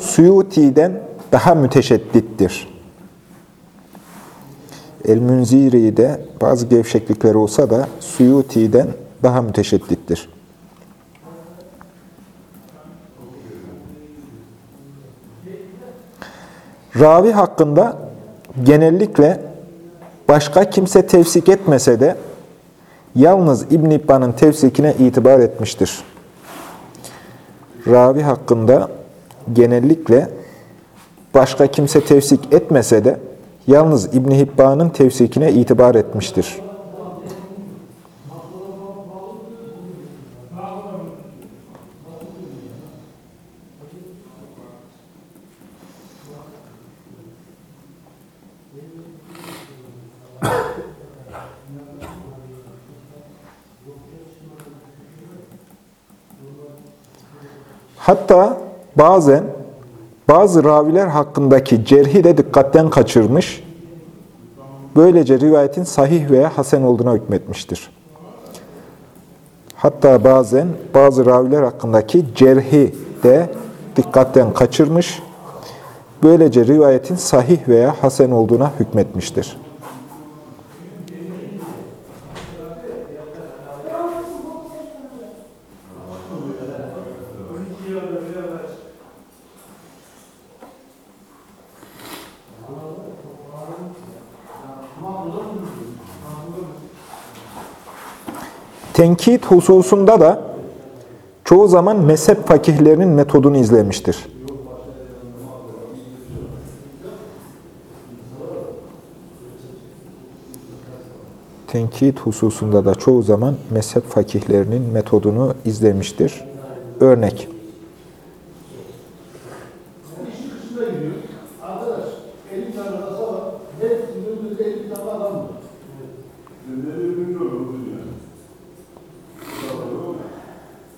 Suyuti'den daha müteşeddittir. El-Münziri'de bazı gevşeklikler olsa da Suyuti'den daha müteşeddittir. Ravi hakkında genellikle başka kimse tevsik etmese de yalnız İbn İbban'ın tevsikine itibar etmiştir. Ravi hakkında genellikle başka kimse tevsik etmese de yalnız İbn Hibban'ın tevsikine itibar etmiştir. Hatta bazen bazı raviler hakkındaki cerhi de dikkatten kaçırmış, böylece rivayetin sahih veya hasen olduğuna hükmetmiştir. Hatta bazen bazı raviler hakkındaki cerhi de dikkatten kaçırmış, böylece rivayetin sahih veya hasen olduğuna hükmetmiştir. Tenkit hususunda da çoğu zaman mezhep fakihlerinin metodunu izlemiştir. Tenkit hususunda da çoğu zaman mezhep fakihlerinin metodunu izlemiştir. Örnek.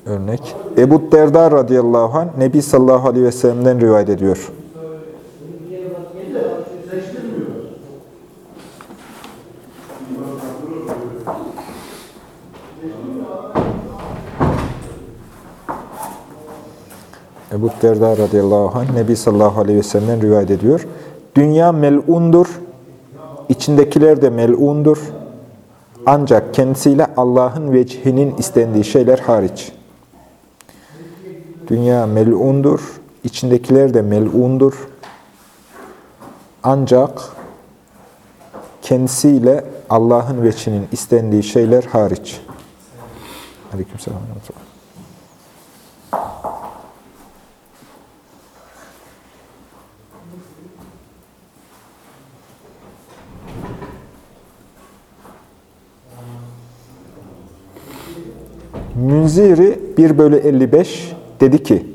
Örnek. Ebu Derda radıyallahu anh Nebi sallallahu aleyhi ve sellem'den rivayet ediyor. Ebu Derda radıyallahu anh Nebi sallallahu aleyhi ve sellem'den rivayet ediyor. Dünya mel'undur, içindekiler de mel'undur. Ancak kendisiyle Allah'ın vecihinin istendiği şeyler hariç. Dünya mel'undur, içindekiler de mel'undur. Ancak kendisiyle Allah'ın veçinin istendiği şeyler hariç. Aleykümselam. Münziri 1 bölü 55 dedi ki,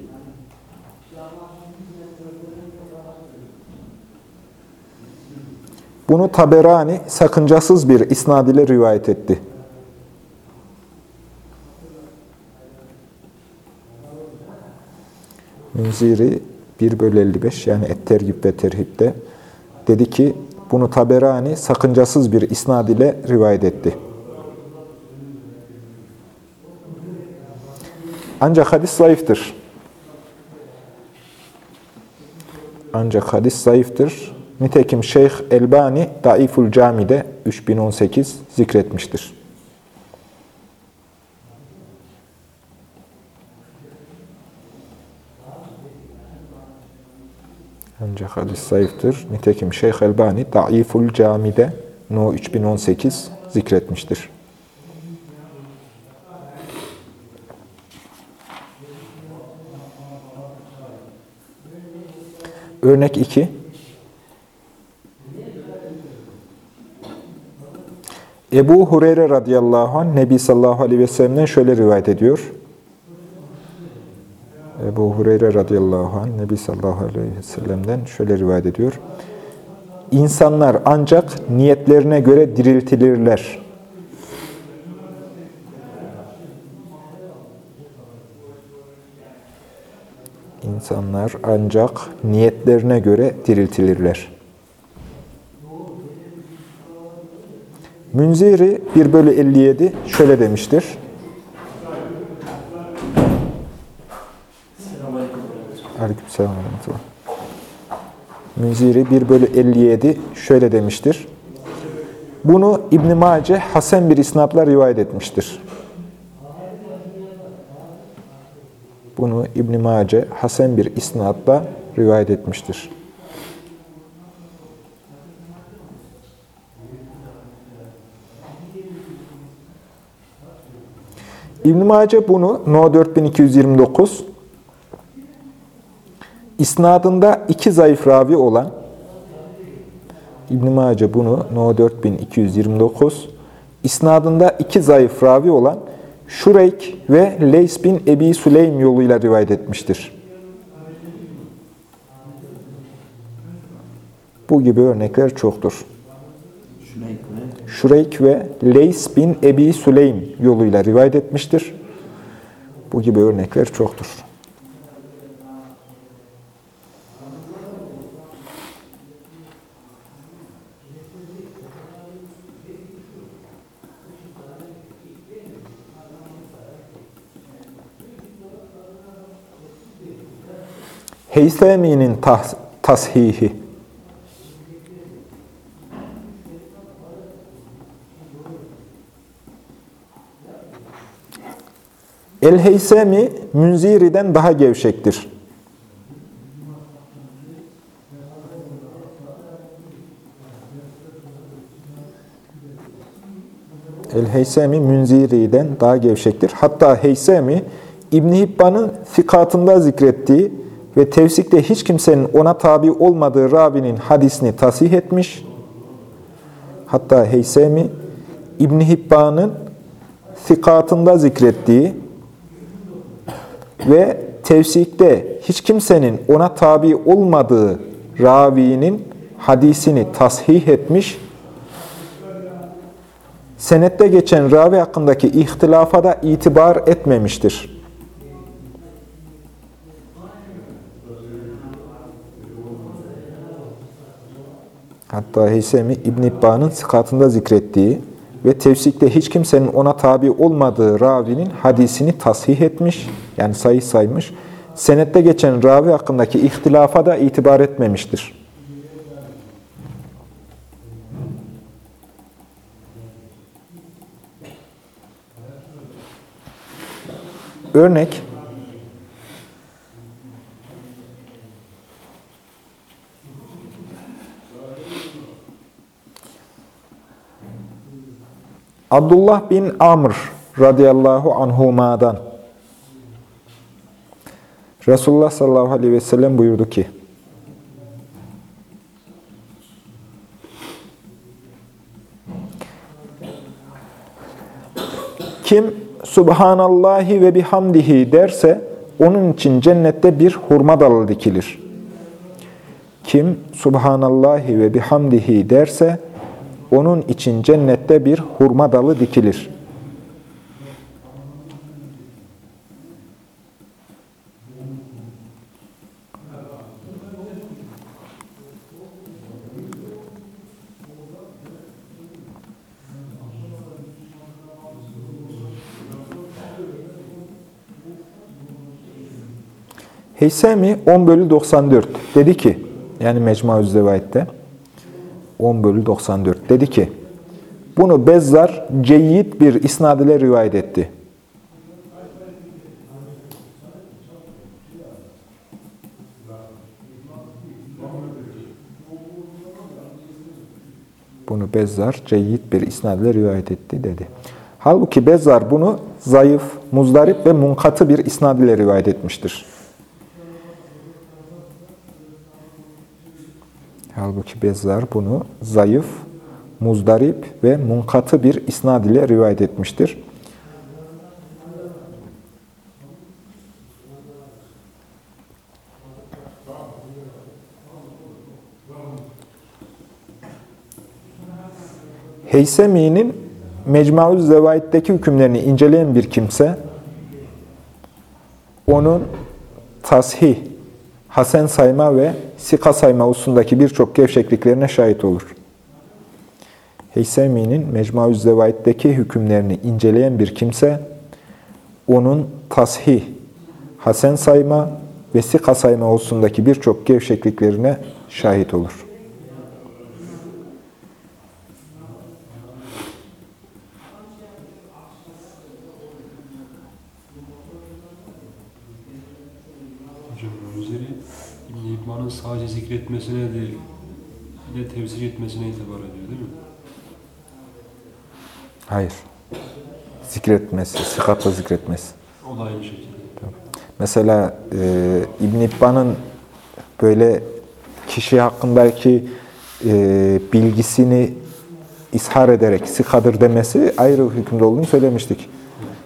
Bunu Taberani sakıncasız bir isnad ile rivayet etti. Münziri 1 bölü 55 yani Et-Tergib ve Terhib'de dedi ki bunu Taberani sakıncasız bir isnad ile rivayet etti. Ancak hadis zayıftır. Ancak hadis zayıftır. Nitekim Şeyh Elbani Daiful Cami'de 3018 zikretmiştir. Ancak hadis zayıftır. Nitekim Şeyh Elbani Daiful Cami'de No 3018 zikretmiştir. Örnek 2. Ebu Hureyre radıyallahu anh Nebi sallallahu aleyhi ve sellem'den şöyle rivayet ediyor. Ebu Hureyre radıyallahu anh Nebi sallallahu aleyhi ve sellem'den şöyle rivayet ediyor. İnsanlar ancak niyetlerine göre diriltilirler. İnsanlar ancak niyetlerine göre diriltilirler. Münziri 1 bölü 57 şöyle demiştir. Aleykümselam. Münziri 1 bölü 57 şöyle demiştir. Bunu İbn-i Mace Hasan bir isnatla rivayet etmiştir. İbn-i Mace Hasan bir isnatla rivayet etmiştir. İbn-i Mace bunu No 4229 isnadında iki zayıf ravi olan İbn-i Mace bunu No 4229 isnadında iki zayıf ravi olan Şureyk ve Leys bin Ebi Süleym yoluyla rivayet etmiştir. Bu gibi örnekler çoktur. Şureyk ve Leys bin Ebi Süleym yoluyla rivayet etmiştir. Bu gibi örnekler çoktur. Heysemi'nin tas tashihi. El-Heysemi Münziri'den daha gevşektir. El-Heysemi Münziri'den daha gevşektir. Hatta Heysemi İbn Hibban'ın fikatında zikrettiği ve tevsikte hiç kimsenin ona tabi olmadığı ravinin hadisini tasih etmiş. Hatta Heysemi İbn Hibban'ın fikatında zikrettiği ve tevsikte hiç kimsenin ona tabi olmadığı ravinin hadisini tasih etmiş. Senette geçen ravi hakkındaki ihtilafa da itibar etmemiştir. Hatta Heysemi İbn İbba'nın sıkatında zikrettiği ve tefsikte hiç kimsenin ona tabi olmadığı ravinin hadisini tasih etmiş, yani sayı saymış. Senette geçen ravi hakkındaki ihtilafa da itibar etmemiştir. Örnek, Abdullah bin Amr radıyallahu anhuma'dan Resulullah sallallahu aleyhi ve sellem buyurdu ki Kim Subhanallahi ve bihamdihi derse onun için cennette bir hurma dalı dikilir. Kim Subhanallahi ve bihamdihi derse onun için cennette bir hurma dalı dikilir. Heysemi 10 bölü 94 dedi ki, yani Mecmuaz Zevayet'te, 10 bölü 94. Dedi ki, bunu Bezzar ceyyid bir isnad ile rivayet etti. Bunu Bezzar ceyyid bir isnad ile rivayet etti dedi. Halbuki Bezzar bunu zayıf, muzdarip ve munkatı bir isnad ile rivayet etmiştir. Halbuki Bezzar bunu zayıf, muzdarip ve munkatı bir isnad ile rivayet etmiştir. Heysemi'nin Mecmuuz Zevait'teki hükümlerini inceleyen bir kimse onun tasih hasen sayma ve sika sayma hususundaki birçok gevşekliklerine şahit olur. Heysemi'nin Zevaid'deki hükümlerini inceleyen bir kimse, onun tasih, hasen sayma ve sika sayma hususundaki birçok gevşekliklerine şahit olur. Hocam üzeri İbn-i İbman'ın sadece zikretmesine değil, bir de tefsir etmesine itibar ediyor değil mi? Hayır. Zikretmesi, sıkatla zikretmesi. O da aynı şekilde. Mesela e, İbn İbban'ın böyle kişi hakkındaki e, bilgisini ishar ederek sikadır demesi ayrı hükümde olduğunu söylemiştik.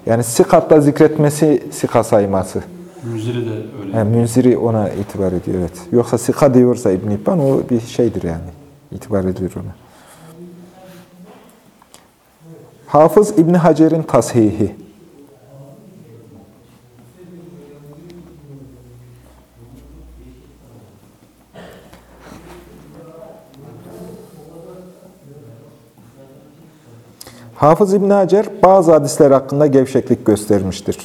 Yani sikatla zikretmesi sika sayması. Müziri de öyle. Yani Münziri ona itibar ediyor evet. Yoksa sika diyorsa İbn İbban o bir şeydir yani. İtibar ediyor ona. Hafız İbn Hacer'in tashihi. Hafız İbn Hacer bazı hadisler hakkında gevşeklik göstermiştir.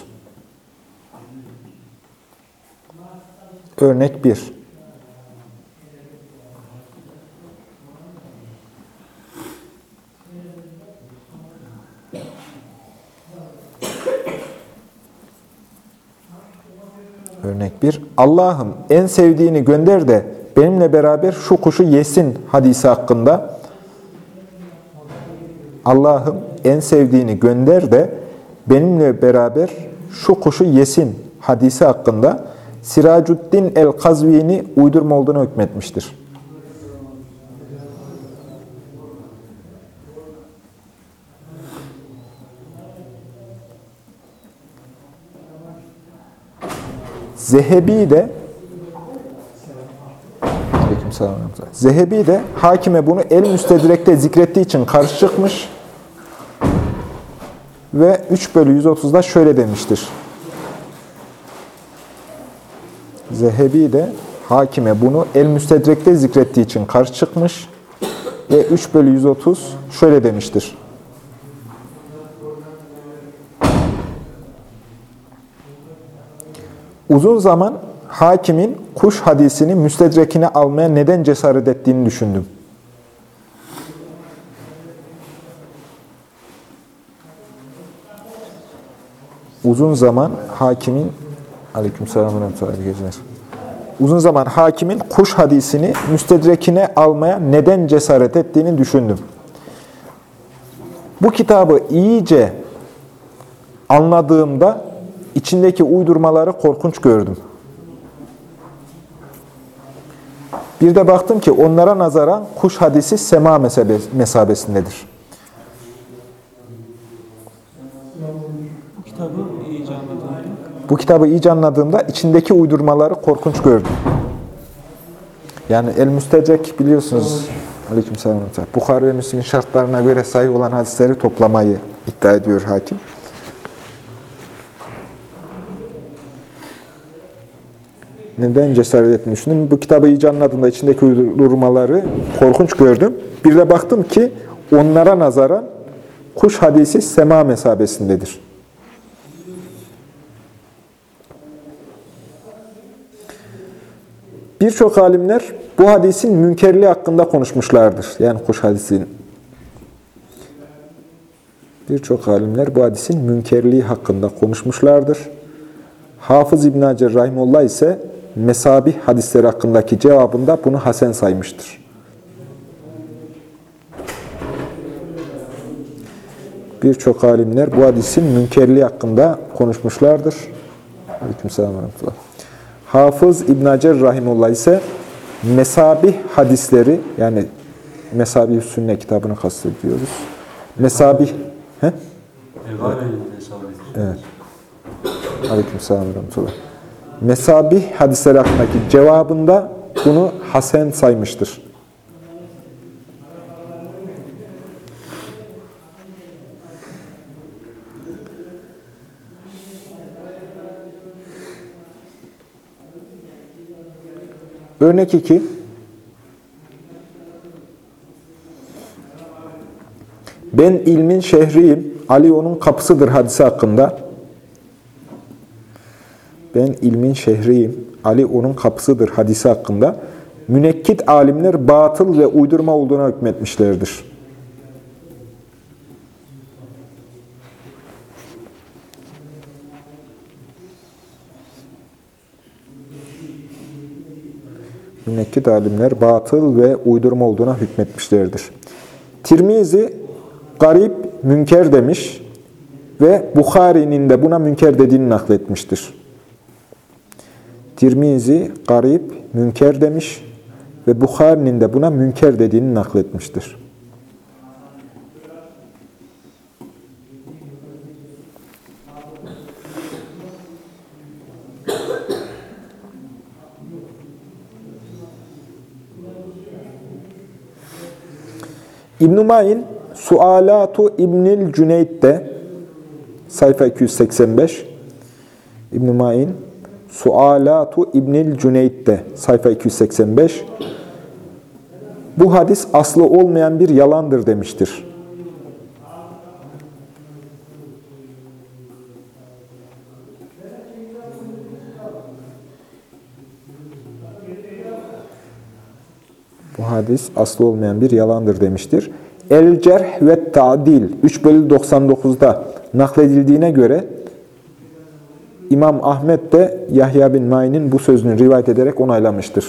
Örnek 1. Örnek 1. Allah'ım en sevdiğini gönder de benimle beraber şu kuşu yesin hadisi hakkında. Allah'ım en sevdiğini gönder de benimle beraber şu kuşu yesin hadisi hakkında Siracuddin el-Kazvini uydurma olduğunu hükmetmiştir. Zehebi de. Zehebi de hakime bunu el müstedrekte zikrettiği için karşı çıkmış ve 3 bölü 130'da şöyle demiştir. Zehebi de hakime bunu el müstedrekte zikrettiği için karşı çıkmış ve 3 bölü 130 şöyle demiştir. Uzun zaman hakimin kuş hadisini müstedrekine almaya neden cesaret ettiğini düşündüm. Uzun zaman hakimin Ve rahmetullahi geceler. Uzun zaman hakimin kuş hadisini müstedrekine almaya neden cesaret ettiğini düşündüm. Bu kitabı iyice anladığımda içindeki uydurmaları korkunç gördüm. Bir de baktım ki onlara nazaran kuş hadisi sema mesabesindedir. Bu kitabı Bu kitabı iyice anladığımda içindeki uydurmaları korkunç gördüm. Yani El-Müstecek biliyorsunuz Aleykümselam. Bukhari ve Müslim'in şartlarına göre sahih olan hadisleri toplamayı iddia ediyor hakim. Neden cesaret düşündüm. Bu kitabı iyice anladığımda içindeki uydurmaları korkunç gördüm. Bir de baktım ki onlara nazaran kuş hadisi sema mesabesindedir. Birçok alimler bu hadisin münkerliği hakkında konuşmuşlardır. Yani kuş hadisinin. Birçok alimler bu hadisin münkerliği hakkında konuşmuşlardır. Hafız İbn Hacer Rahimullah ise mesabih hadisleri hakkındaki cevabında bunu hasen saymıştır. Birçok alimler bu hadisin münkerliği hakkında konuşmuşlardır. Aleykümselam ve. Hafız İbn Hacer Rahimullah ise mesabih hadisleri yani Mesabih Sünne kitabını kastediyoruz. Mesabih he? Evet. Aleykümselam ve rahmetullah. Mesabih hadisleri hakkındaki cevabında bunu hasen saymıştır. Örnek 2. Ben ilmin şehriyim, Ali onun kapısıdır hadisi hakkında. Ben ilmin şehriyim, Ali onun kapısıdır hadisi hakkında. Münekkit alimler batıl ve uydurma olduğuna hükmetmişlerdir. Münekkit alimler batıl ve uydurma olduğuna hükmetmişlerdir. Tirmizi garip, münker demiş ve Bukhari'nin de buna münker dediğini nakletmiştir. Tirmizi garip, münker demiş ve Bukhari'nin de buna münker dediğini nakletmiştir. İbn-i Mayin Sualatu İbnil Cüneyd'de sayfa 285 İbn-i Mayin Sualatu İbnil Cüneyd'de sayfa 285 bu hadis aslı olmayan bir yalandır demiştir. Hadis aslı olmayan bir yalandır demiştir. El cerh ve ta'dil 3 bölü 99'da nakledildiğine göre İmam Ahmet de Yahya bin Ma'in'in bu sözünü rivayet ederek onaylamıştır.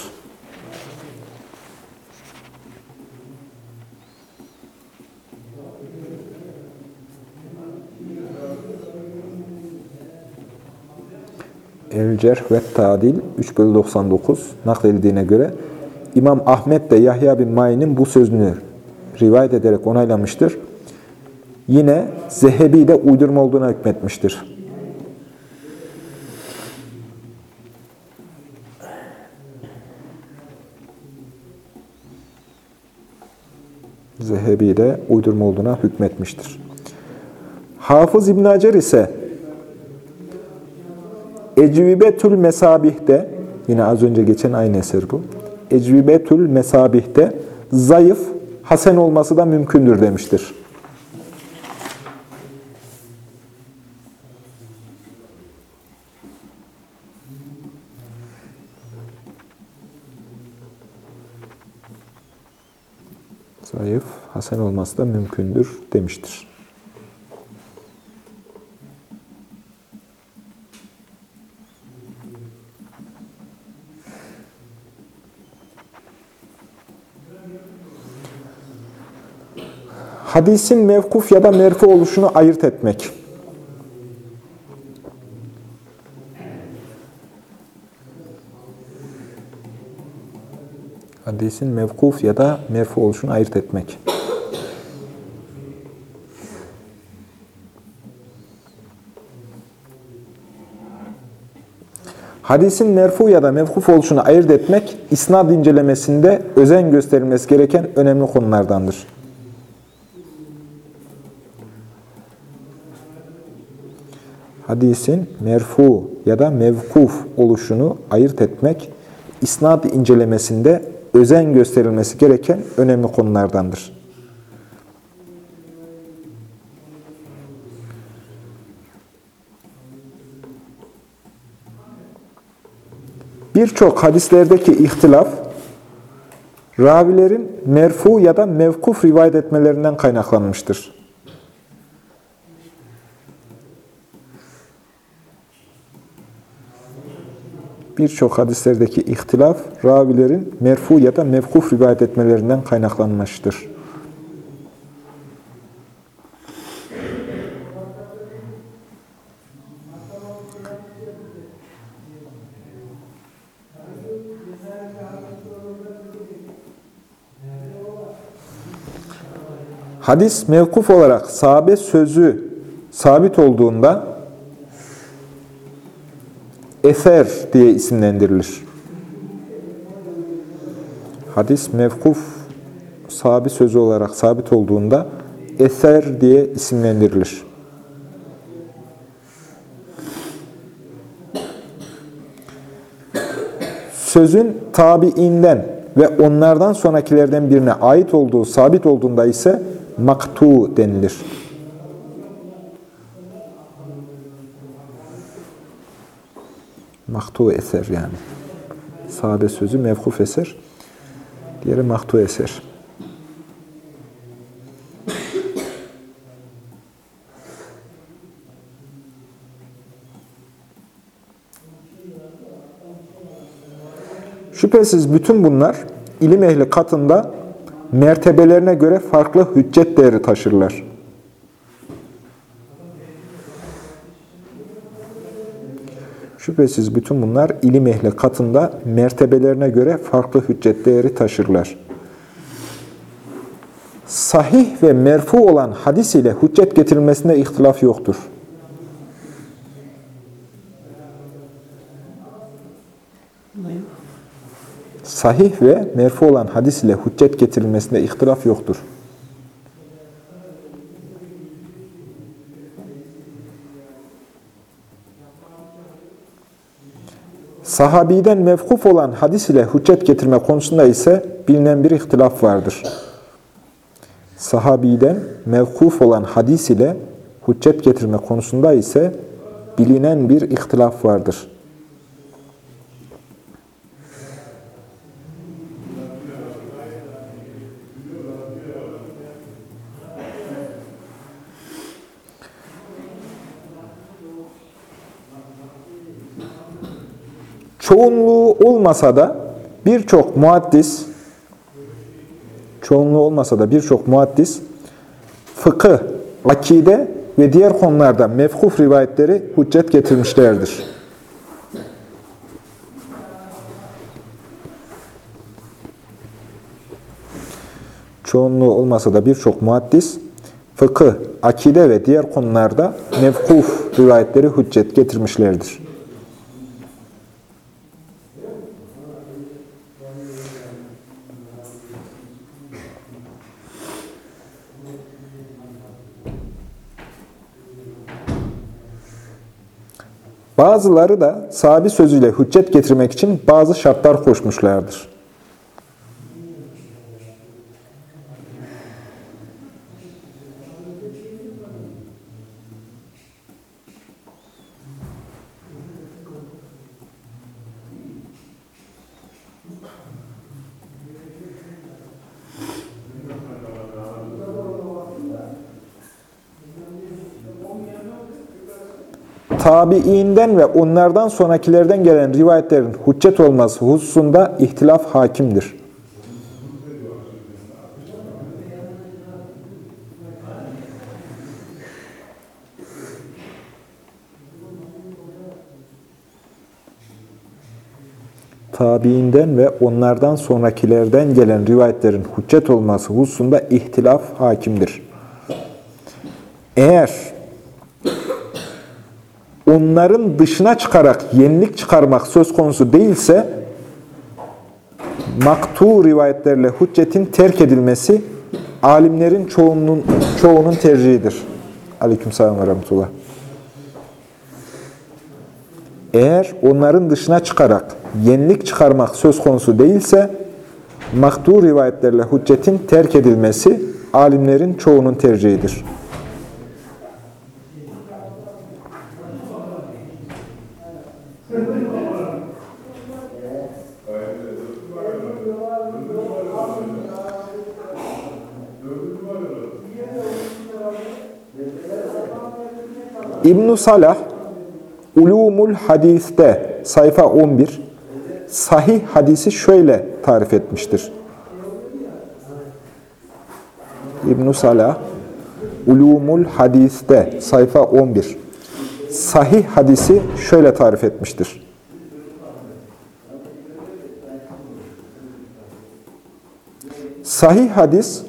El cerh ve ta'dil 3 bölü 99 nakledildiğine göre İmam Ahmet de Yahya bin Ma'in'in bu sözünü rivayet ederek onaylamıştır. Yine Zehebi de uydurma olduğuna hükmetmiştir. Zehebi de uydurma olduğuna hükmetmiştir. Hafız İbn Hacer ise Ecvibetül Mesabih'te, yine az önce geçen aynı eser bu. Ecvibetül Mesabih'te zayıf, hasen olması da mümkündür demiştir. Zayıf, hasen olması da mümkündür demiştir. Hadisin mevkuf ya da merfu oluşunu ayırt etmek. Hadisin mevkuf ya da merfu oluşunu ayırt etmek. Hadisin merfu ya da mevkuf oluşunu ayırt etmek, isnad incelemesinde özen gösterilmesi gereken önemli konulardandır. Hadisin merfu ya da mevkuf oluşunu ayırt etmek, isnad incelemesinde özen gösterilmesi gereken önemli konulardandır. Birçok hadislerdeki ihtilaf, ravilerin merfu ya da mevkuf rivayet etmelerinden kaynaklanmıştır. Birçok hadislerdeki ihtilaf, ravilerin merfu ya da mevkuf rivayet etmelerinden kaynaklanmıştır. Hadis mevkuf olarak sahabe sözü sabit olduğunda eser diye isimlendirilir. Hadis mevkuf sabit sözü olarak sabit olduğunda eser diye isimlendirilir. Sözün tabiinden ve onlardan sonrakilerden birine ait olduğu sabit olduğunda ise maktu denilir. Maktu eser yani. Sahabe sözü mevkuf eser. Diğeri maktu eser. Şüphesiz bütün bunlar ilim ehli katında mertebelerine göre farklı hüccet değeri taşırlar. Şüphesiz bütün bunlar ilim ehli katında mertebelerine göre farklı hüccet değeri taşırlar. Sahih ve merfu olan hadis ile hüccet getirilmesinde ihtilaf yoktur. Sahih ve merfu olan hadis ile hüccet getirilmesinde ihtilaf yoktur. Sahabiden mevkuf olan hadis ile hüccet getirme konusunda ise bilinen bir ihtilaf vardır. Sahabiden mevkuf olan hadis ile hüccet getirme konusunda ise bilinen bir ihtilaf vardır. Çoğunluğu olmasa da birçok muaddis çoğunluğu olmasa da birçok muaddis fıkıh, akide ve diğer konularda mefkuf rivayetleri hüccet getirmişlerdir. Çoğunluğu olmasa da birçok muaddis fıkıh, akide ve diğer konularda mevkuf rivayetleri hüccet getirmişlerdir. Bazıları da sahabi sözüyle hüccet getirmek için bazı şartlar koşmuşlardır. Tabiinden ve onlardan sonrakilerden gelen rivayetlerin hüccet olması hususunda ihtilaf hakimdir. Tabiinden ve onlardan sonrakilerden gelen rivayetlerin hüccet olması hususunda ihtilaf hakimdir. Eğer onların dışına çıkarak yenilik çıkarmak söz konusu değilse maktu rivayetlerle hüccetin terk edilmesi alimlerin çoğunun, çoğunun tercihidir. Aleykümselam ve rahmetullah. Eğer onların dışına çıkarak yenilik çıkarmak söz konusu değilse maktu rivayetlerle hüccetin terk edilmesi alimlerin çoğunun tercihidir. İbn Salah Ulumul Hadis'te sayfa 11 sahih hadisi şöyle tarif etmiştir. İbn Salah Ulumul Hadis'te sayfa 11 sahih hadisi şöyle tarif etmiştir. Sahih hadis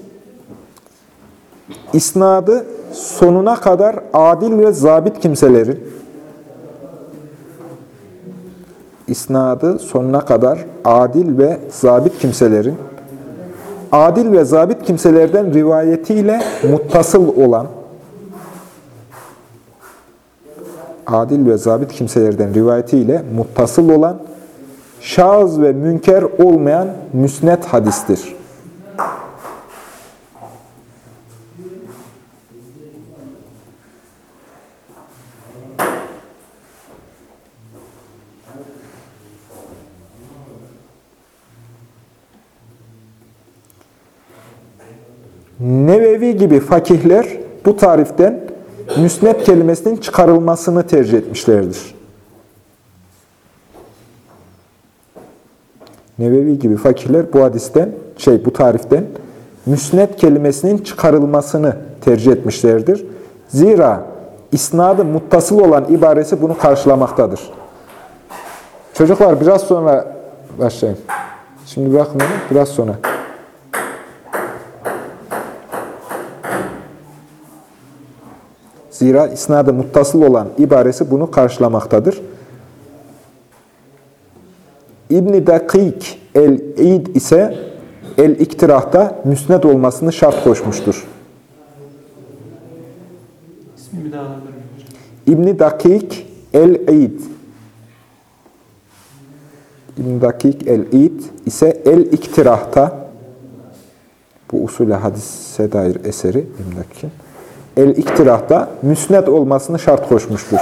isnadı sonuna kadar adil ve zabit kimselerin isnadı sonuna kadar adil ve zabit kimselerin adil ve zabit kimselerden rivayetiyle muttasıl olan adil ve zabit kimselerden rivayetiyle muttasıl olan şaz ve münker olmayan müsnet hadistir. Nevevi gibi fakihler bu tariften müsnet kelimesinin çıkarılmasını tercih etmişlerdir. Nevevi gibi fakirler bu hadisten, şey bu tariften müsnet kelimesinin çıkarılmasını tercih etmişlerdir. Zira isnadı muttasıl olan ibaresi bunu karşılamaktadır. Çocuklar biraz sonra başlayın. Şimdi bırakın onu, biraz sonra. Zira isnadı muttasıl olan ibaresi bunu karşılamaktadır. İbn-i Dakik el-İd ise el-İktirah'ta müsned olmasını şart koşmuştur. İbn-i Dakik el-İd İbn-i Dakik el-İd ise el-İktirah'ta bu usulü hadise dair eseri İbn-i Dakik'in el-İktirah'ta müsned olmasını şart koşmuştur.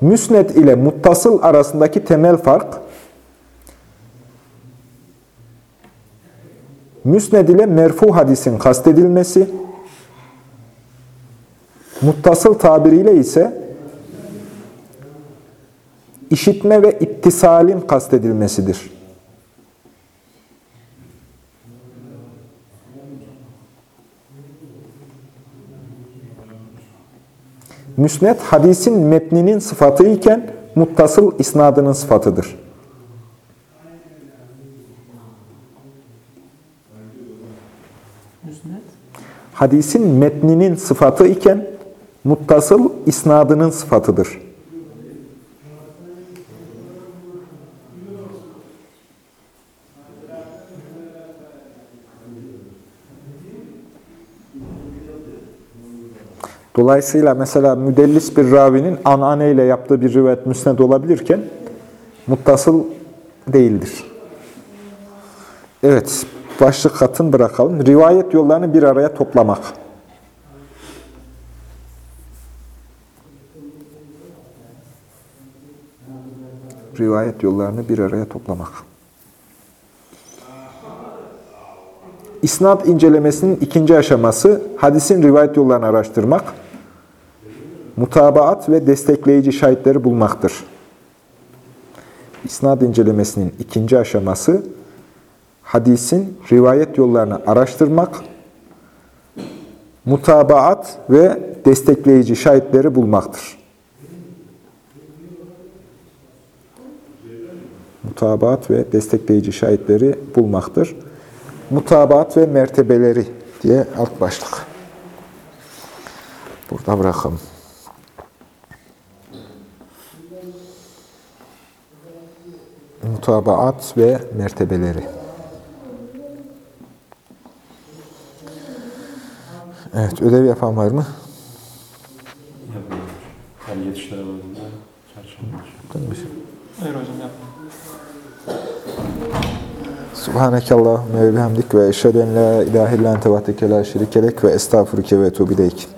Müsned ile muttasıl arasındaki temel fark, müsned ile merfu hadisin kastedilmesi, muttasıl tabiriyle ise işitme ve ittisalin kastedilmesidir. Müsned hadisin metninin sıfatı iken muttasıl isnadının sıfatıdır. Müsnet. Hadisin metninin sıfatı iken muttasıl isnadının sıfatıdır. Dolayısıyla mesela müdellis bir ravinin anane yaptığı bir rivayet müsned olabilirken muttasıl değildir. Evet, başlık katın bırakalım. Rivayet yollarını bir araya toplamak. Rivayet yollarını bir araya toplamak. İsnat incelemesinin ikinci aşaması hadisin rivayet yollarını araştırmak, mutabaat ve destekleyici şahitleri bulmaktır. İsnat incelemesinin ikinci aşaması hadisin rivayet yollarını araştırmak, mutabaat ve destekleyici şahitleri bulmaktır. Mutabaat ve destekleyici şahitleri bulmaktır. Mutabaat ve mertebeleri diye alt başlık. Burada bırakalım. Mutabaat ve mertebeleri. Evet, ödev yapan var mı? Yapıyorum. Yani yetiştiremedim de çarşamba. Hayır hocam yapma. Subhaneke Allahümme ve bihamdik ve eşhedü en la ilahe illan tevahdeke la şerikelek ve estağfurüke ve etubu ileyk.